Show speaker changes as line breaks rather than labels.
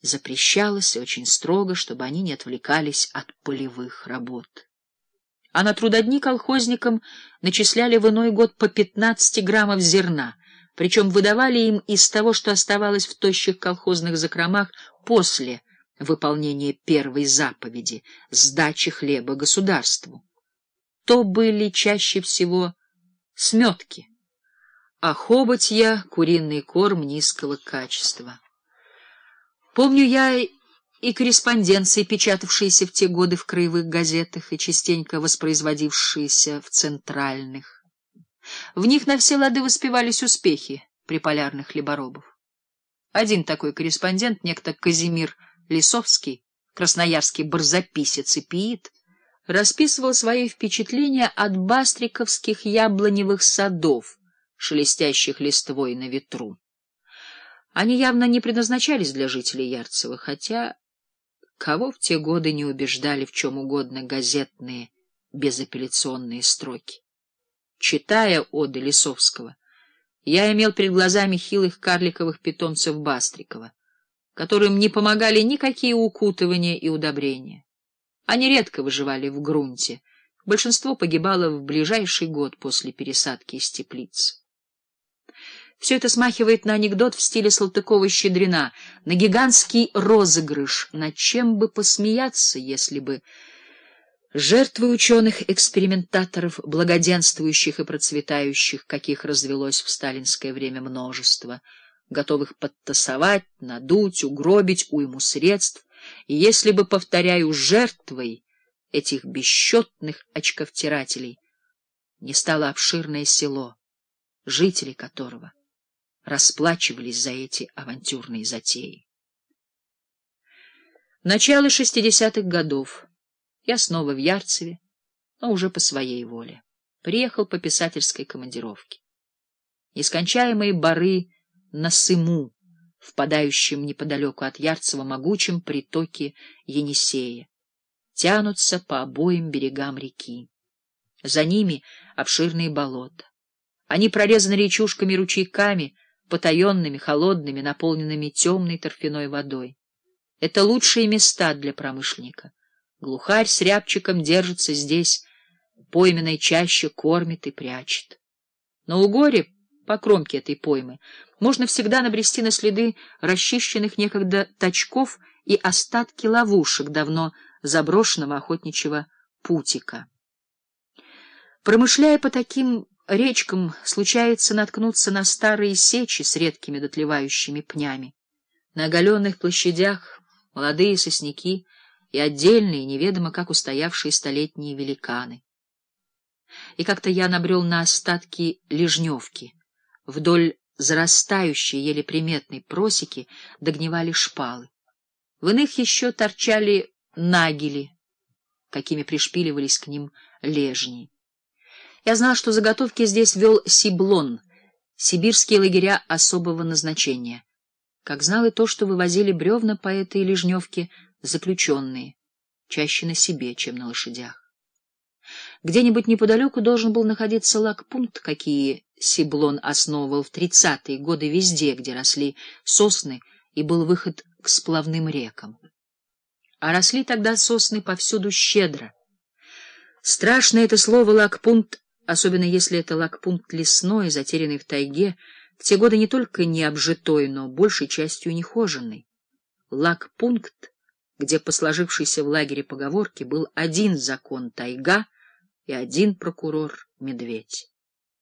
запрещалось и очень строго, чтобы они не отвлекались от полевых работ. А на трудодни колхозникам начисляли в иной год по 15 граммов зерна, причем выдавали им из того, что оставалось в тощих колхозных закромах после выполнения первой заповеди — сдачи хлеба государству. То были чаще всего сметки, а хоботья — куриный корм низкого качества. Помню я и корреспонденции, печатавшиеся в те годы в краевых газетах и частенько воспроизводившиеся в центральных. В них на все лады воспевались успехи приполярных хлеборобов. Один такой корреспондент, некто Казимир Лисовский, красноярский барзаписец и пиит, расписывал свои впечатления от бастриковских яблоневых садов, шелестящих листвой на ветру. Они явно не предназначались для жителей Ярцева, хотя кого в те годы не убеждали в чем угодно газетные безапелляционные строки. Читая оды Лисовского, я имел перед глазами хилых карликовых питомцев Бастрикова, которым не помогали никакие укутывания и удобрения. Они редко выживали в грунте, большинство погибало в ближайший год после пересадки из теплиц. Все это смахивает на анекдот в стиле Салтыкова-Щедрина, на гигантский розыгрыш, над чем бы посмеяться, если бы жертвы ученых-экспериментаторов, благоденствующих и процветающих, каких развелось в сталинское время множество, готовых подтасовать, надуть, угробить уйму средств, и если бы, повторяю, жертвой этих бесчетных очковтирателей не стало обширное село, жители которого расплачивались за эти авантюрные затеи. Начало шестидесятых годов. Я снова в Ярцеве, но уже по своей воле. Приехал по писательской командировке. Нескончаемые бары на Сыму, впадающем неподалеку от Ярцева могучем притоке Енисея, тянутся по обоим берегам реки. За ними обширные болота. Они прорезаны речушками ручейками, потаенными, холодными, наполненными темной торфяной водой. Это лучшие места для промышленника. Глухарь с рябчиком держится здесь, пойменной чаще кормит и прячет. На угоре, по кромке этой поймы, можно всегда набрести на следы расчищенных некогда тачков и остатки ловушек давно заброшенного охотничьего путика. Промышляя по таким речкам случается наткнуться на старые сечи с редкими дотлевающими пнями. На оголенных площадях молодые сосняки и отдельные, неведомо как устоявшие столетние великаны. И как-то я набрел на остатки лежневки. Вдоль зарастающей, еле приметной просеки догнивали шпалы. В иных еще торчали нагели, какими пришпиливались к ним лежни. Я знал, что заготовки здесь вел Сиблон, сибирские лагеря особого назначения. Как знал и то, что вывозили бревна по этой лежневке заключенные, чаще на себе, чем на лошадях. Где-нибудь неподалеку должен был находиться лагпункт, какие Сиблон основывал в тридцатые годы везде, где росли сосны, и был выход к сплавным рекам. А росли тогда сосны повсюду щедро. Страшное это слово «лагпункт» особенно если это лагпункт лесной, затерянный в тайге, в те годы не только не обжитой, но большей частью нехоженный. Лагпункт, где по сложившейся в лагере поговорке был один закон тайга и один прокурор медведь.